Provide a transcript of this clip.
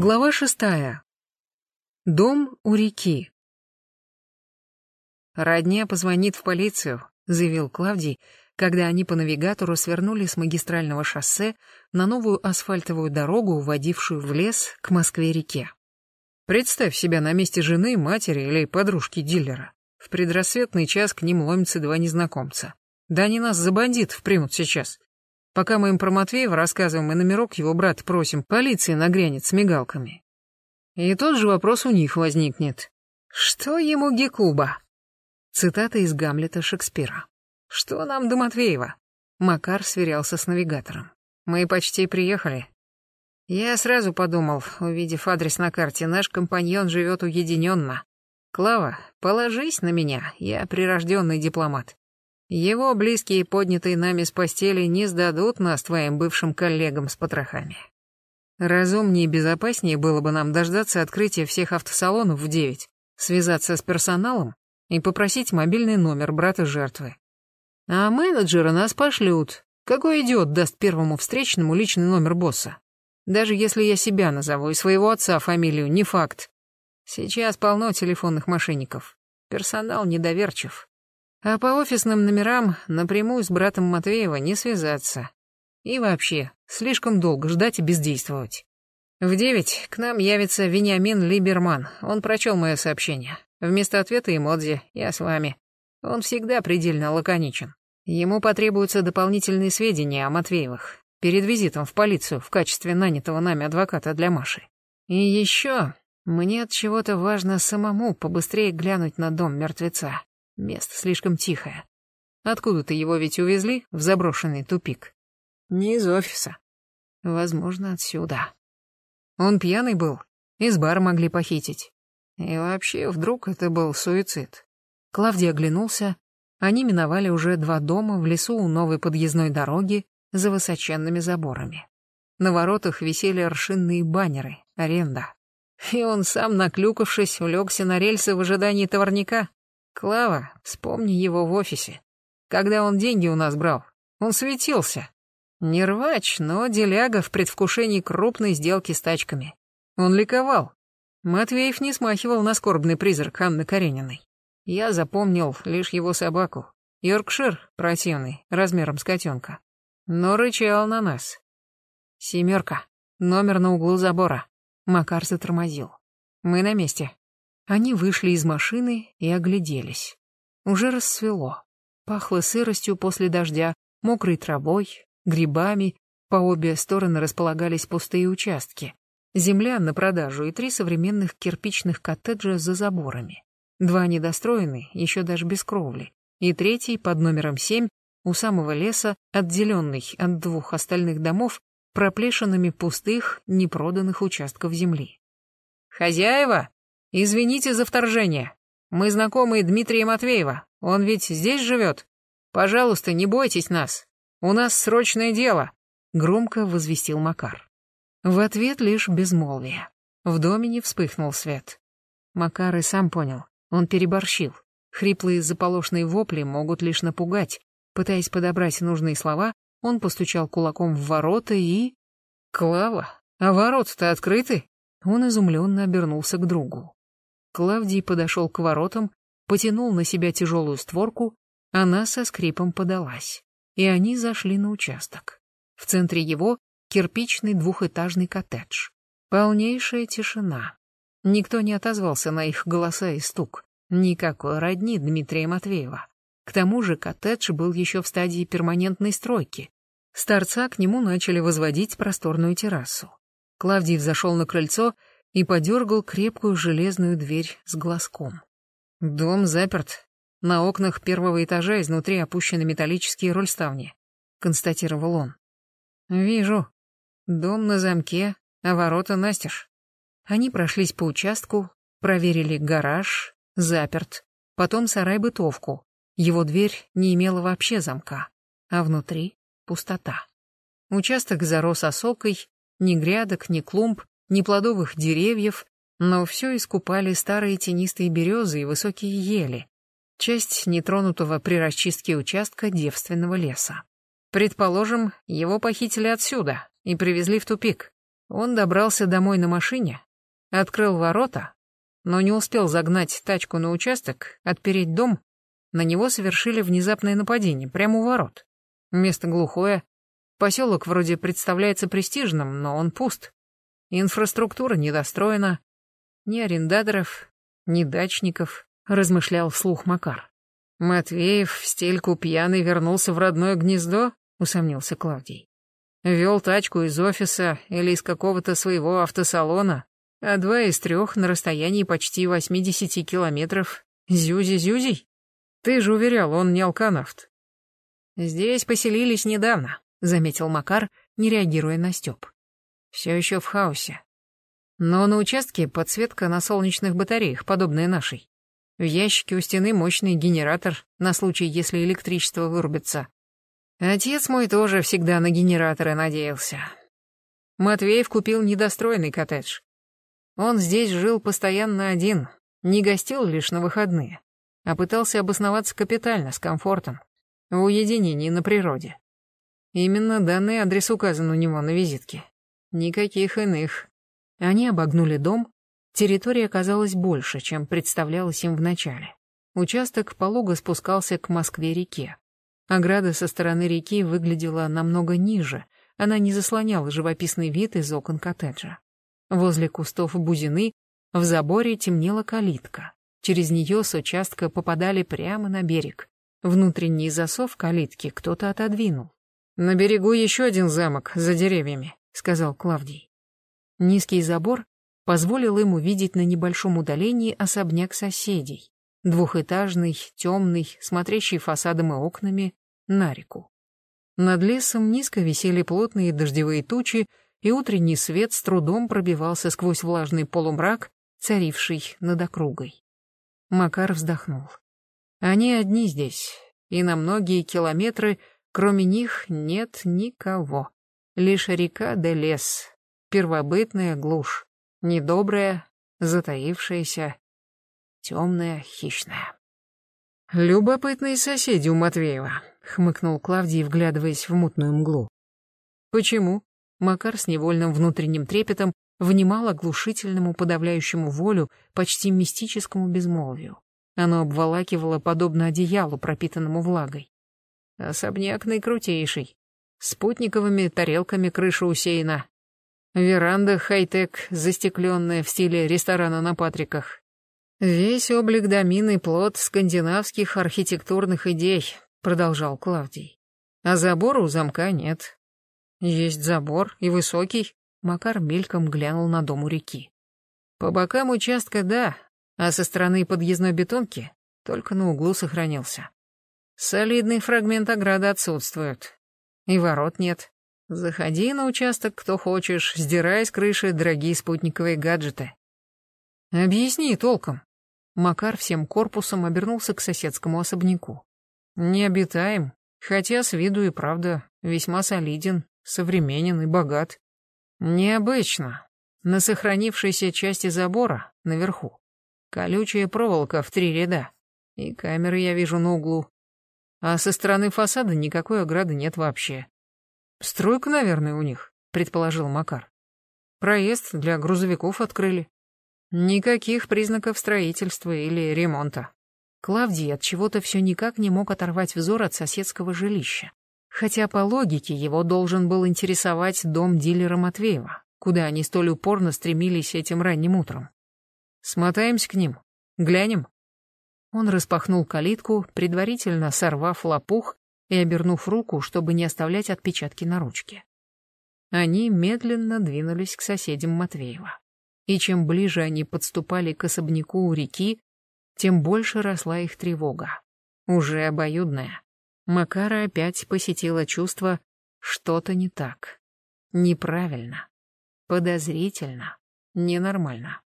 Глава шестая. Дом у реки. «Родня позвонит в полицию», — заявил Клавдий, когда они по навигатору свернули с магистрального шоссе на новую асфальтовую дорогу, уводившую в лес к Москве-реке. «Представь себя на месте жены, матери или подружки дилера. В предрассветный час к ним ломятся два незнакомца. Да они нас за бандитов примут сейчас. Пока мы им про Матвеева рассказываем и номерок его брата просим, полиция нагрянет с мигалками. И тот же вопрос у них возникнет. Что ему Гекуба? Цитата из Гамлета Шекспира. Что нам до Матвеева? Макар сверялся с навигатором. Мы почти приехали. Я сразу подумал, увидев адрес на карте, наш компаньон живет уединенно. Клава, положись на меня, я прирожденный дипломат. Его близкие, поднятые нами с постели, не сдадут нас твоим бывшим коллегам с потрохами. Разумнее и безопаснее было бы нам дождаться открытия всех автосалонов в девять, связаться с персоналом и попросить мобильный номер брата жертвы. А менеджеры нас пошлют. Какой идиот даст первому встречному личный номер босса? Даже если я себя назову и своего отца фамилию, не факт. Сейчас полно телефонных мошенников. Персонал недоверчив. А по офисным номерам напрямую с братом Матвеева не связаться. И вообще, слишком долго ждать и бездействовать. В девять к нам явится Вениамин Либерман. Он прочел мое сообщение. Вместо ответа эмодзи «Я с вами». Он всегда предельно лаконичен. Ему потребуются дополнительные сведения о Матвеевых перед визитом в полицию в качестве нанятого нами адвоката для Маши. И еще мне от чего-то важно самому побыстрее глянуть на дом мертвеца. Место слишком тихое. Откуда-то его ведь увезли в заброшенный тупик. Не из офиса. Возможно, отсюда. Он пьяный был, из бара могли похитить. И вообще, вдруг это был суицид. Клавдий оглянулся. Они миновали уже два дома в лесу у новой подъездной дороги за высоченными заборами. На воротах висели аршинные баннеры, аренда. И он сам, наклюкавшись, улегся на рельсы в ожидании товарника. Клава, вспомни его в офисе. Когда он деньги у нас брал, он светился. Не рвач, но деляга в предвкушении крупной сделки с тачками. Он ликовал. Матвеев не смахивал на скорбный призрак Анны Карениной. Я запомнил лишь его собаку. Йоркшир, противный, размером с котенка. Но рычал на нас. Семерка. Номер на углу забора. Макар затормозил. Мы на месте. Они вышли из машины и огляделись. Уже рассвело. Пахло сыростью после дождя, мокрой травой, грибами. По обе стороны располагались пустые участки. Земля на продажу и три современных кирпичных коттеджа за заборами. Два недостроенные, еще даже без кровли. И третий, под номером семь, у самого леса, отделенный от двух остальных домов, проплешинами пустых, непроданных участков земли. «Хозяева!» «Извините за вторжение. Мы знакомы Дмитрия Матвеева. Он ведь здесь живет. Пожалуйста, не бойтесь нас. У нас срочное дело», — громко возвестил Макар. В ответ лишь безмолвие. В доме не вспыхнул свет. Макар и сам понял, он переборщил. Хриплые заполошные вопли могут лишь напугать. Пытаясь подобрать нужные слова, он постучал кулаком в ворота и... «Клава, а ворота-то открыты?» Он изумленно обернулся к другу. Клавдий подошел к воротам, потянул на себя тяжелую створку, она со скрипом подалась, и они зашли на участок. В центре его кирпичный двухэтажный коттедж. Полнейшая тишина. Никто не отозвался на их голоса и стук. Никакой родни Дмитрия Матвеева. К тому же коттедж был еще в стадии перманентной стройки. С торца к нему начали возводить просторную террасу. Клавдий взошел на крыльцо и подергал крепкую железную дверь с глазком. Дом заперт. На окнах первого этажа изнутри опущены металлические рольставни, констатировал он. Вижу. Дом на замке, а ворота настежь. Они прошлись по участку, проверили гараж, заперт, потом сарай-бытовку. Его дверь не имела вообще замка, а внутри пустота. Участок зарос осокой, ни грядок, ни клумб, ни плодовых деревьев, но все искупали старые тенистые березы и высокие ели, часть нетронутого при расчистке участка девственного леса. Предположим, его похитили отсюда и привезли в тупик. Он добрался домой на машине, открыл ворота, но не успел загнать тачку на участок, отпереть дом, на него совершили внезапное нападение прямо у ворот. Место глухое, поселок вроде представляется престижным, но он пуст. Инфраструктура недостроена, ни арендаторов, ни дачников, размышлял вслух Макар. Матвеев в стельку пьяный вернулся в родное гнездо, усомнился Клавдий. Вел тачку из офиса или из какого-то своего автосалона, а два из трех на расстоянии почти 80 километров. Зюзи-зюзей? Ты же уверял, он не алканавт. Здесь поселились недавно, заметил Макар, не реагируя на Степ. Все еще в хаосе. Но на участке подсветка на солнечных батареях, подобная нашей. В ящике у стены мощный генератор на случай, если электричество вырубится. Отец мой тоже всегда на генераторы надеялся. Матвеев купил недостроенный коттедж. Он здесь жил постоянно один, не гостил лишь на выходные, а пытался обосноваться капитально, с комфортом, в уединении на природе. Именно данный адрес указан у него на визитке. Никаких иных. Они обогнули дом, территория оказалась больше, чем представлялось им вначале. Участок полого спускался к Москве-реке. Ограда со стороны реки выглядела намного ниже, она не заслоняла живописный вид из окон коттеджа. Возле кустов бузины в заборе темнела калитка. Через нее с участка попадали прямо на берег. Внутренний засов калитки кто-то отодвинул. «На берегу еще один замок, за деревьями», — сказал Клавдий. Низкий забор позволил им увидеть на небольшом удалении особняк соседей. Двухэтажный, темный, смотрящий фасадом и окнами на реку. Над лесом низко висели плотные дождевые тучи, и утренний свет с трудом пробивался сквозь влажный полумрак, царивший над округой. Макар вздохнул. Они одни здесь, и на многие километры, кроме них, нет никого. Лишь река да лес, первобытная глушь, недобрая, затаившаяся, темная, хищная. «Любопытные соседи у Матвеева», — хмыкнул Клавдий, вглядываясь в мутную мглу. «Почему?» Макар с невольным внутренним трепетом внимал оглушительному подавляющему волю, почти мистическому безмолвию. Оно обволакивало подобно одеялу, пропитанному влагой. Особняк наикрутейший. Спутниковыми тарелками крыша усеяна. Веранда хай-тек, застекленная в стиле ресторана на Патриках. Весь облик домины плод скандинавских архитектурных идей, продолжал Клавдий. А забора у замка нет, есть забор, и высокий. Макар мельком глянул на дом у реки. По бокам участка да, а со стороны подъездной бетонки только на углу сохранился. Солидный фрагмент ограды отсутствует. И ворот нет. Заходи на участок, кто хочешь, сдирай с крыши дорогие спутниковые гаджеты. Объясни толком. Макар всем корпусом обернулся к соседскому особняку. Не обитаем, хотя с виду и правда весьма солиден, современен и богат. Необычно. На сохранившейся части забора, наверху, колючая проволока в три ряда, и камеры я вижу на углу. А со стороны фасада никакой ограды нет вообще. Стройка, наверное, у них, предположил Макар. Проезд для грузовиков открыли. Никаких признаков строительства или ремонта. Клавдий от чего-то все никак не мог оторвать взор от соседского жилища. Хотя по логике его должен был интересовать дом дилера Матвеева, куда они столь упорно стремились этим ранним утром. Смотаемся к ним, глянем. Он распахнул калитку, предварительно сорвав лопух и обернув руку, чтобы не оставлять отпечатки на ручке. Они медленно двинулись к соседям Матвеева. И чем ближе они подступали к особняку у реки, тем больше росла их тревога. Уже обоюдная. Макара опять посетило чувство что-то не так. Неправильно. Подозрительно. Ненормально.